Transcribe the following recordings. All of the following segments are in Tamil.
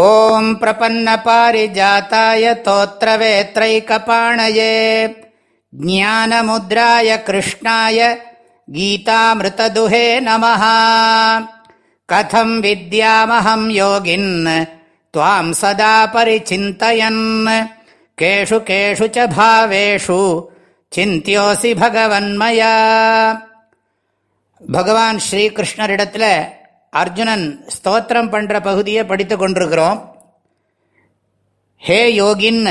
ॐ प्रपन्नपारिजाताय तोत्रवेत्रैकपाणये ज्ञानमुद्राय कृष्णाय गीतामृतदुहे नमः कथं विद्यामहं योगिन् त्वां सदा परिचिन्तयन् केषु केषु च भावेषु चिन्त्योऽसि भगवन्मया भगवान् श्रीकृष्णरिडत्ल அர்ஜுனன் ஸ்தோத்திரம் பண்ணுற பகுதியை படித்து கொண்டிருக்கிறோம். ஹே யோகின்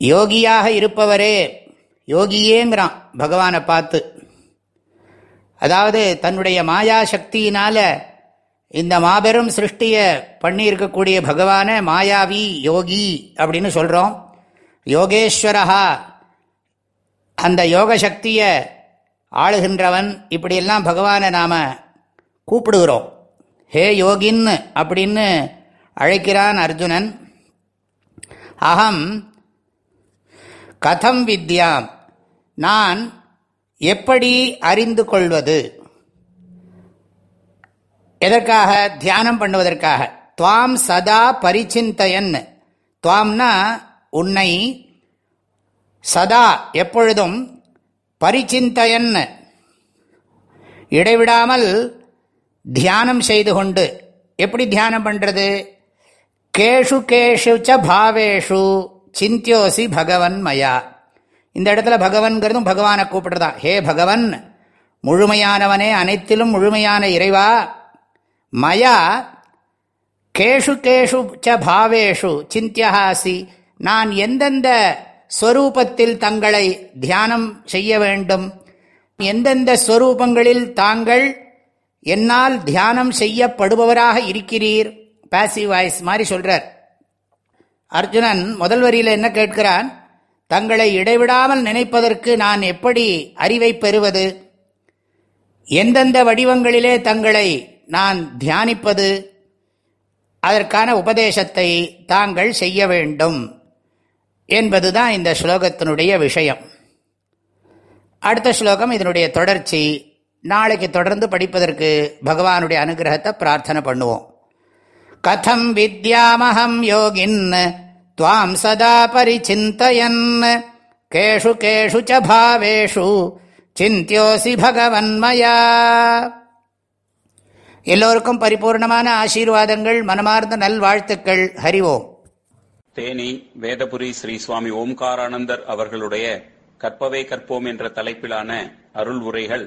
யோகியாக இருப்பவரே யோகியேங்கிறான் பகவானை பார்த்து. அதாவது தன்னுடைய மாயா சக்தியினால் இந்த மாபெரும் சிருஷ்டியை பண்ணியிருக்கக்கூடிய பகவானை மாயாவி யோகி அப்படின்னு சொல்கிறோம் யோகேஸ்வரஹா அந்த யோக சக்தியை ஆளுகின்றவன். இப்படியெல்லாம் பகவானை நாம கூப்பிடுகிறோம். ஹே யோகின் அப்படின்னு அழைக்கிறான் அர்ஜுனன். அகம் கதம் வித்யாம் நான் எப்படி அறிந்து கொள்வது? எதற்காக? தியானம் பண்ணுவதற்காக. துவாம் சதா பரிச்சிந்தையன். துவாம்னா உன்னை சதா எப்பொழுதும் பரிச்சிந்தையன். இடைவிடாமல் தியானம் செய்து கொண்டு. எப்படி தியானம் பண்ணுறது கேஷு கேஷு ச பாவேஷு சிந்தியோசி பகவன் மயா. இந்த இடத்துல பகவன்கிறதும் பகவானை கூப்பிடுறதா ஹே பகவன் முழுமையானவனே அனைத்திலும் முழுமையான இறைவா. மயா கேஷு கேஷு ச பாவேஷு சிந்தியஹாசி. நான் எந்தெந்த ஸ்வரூபத்தில் தங்களை தியானம் செய்ய வேண்டும்? எந்தெந்த ஸ்வரூபங்களில் தாங்கள் என்னால் தியானம் செய்யப்படுபவராக இருக்கிறீர். பேசிவ் வாய்ஸ் மாதிரி சொல்றார். அர்ஜுனன் முதல் வரியில் என்ன கேட்கிறான்? தங்களை இடைவிடாமல் நினைப்பதற்கு நான் எப்படி அறிவை பெறுவது? எந்தெந்த வடிவங்களிலே தங்களை நான் தியானிப்பது? அதற்கான உபதேசத்தை தாங்கள் செய்ய வேண்டும் என்பதுதான் இந்த ஸ்லோகத்தினுடைய விஷயம். அடுத்த ஸ்லோகம் இதனுடைய தொடர்ச்சி. நாளைக்கு தொடர்ந்து படிப்பதற்கு பகவானுடைய அனுகிரகத்தை பிரார்த்தனை பண்ணுவோம். கதம் வித்யாமஹம் யோகின் துவாம் சதா பரிச்சிந்தயன் கேஷு கேஷு ச பாவேஷு சிந்தியோசி பகவன்மயா. எல்லோருக்கும் பரிபூர்ணமான ஆசீர்வாதங்கள் மனமார்ந்த நல்வாழ்த்துக்கள். ஹரிவோம் தேனி வேதபுரி ஸ்ரீ சுவாமி ஓம்காரானந்தர் அவர்களுடைய கற்பவே கற்போம் என்ற தலைப்பிலான அருள் உரைகள்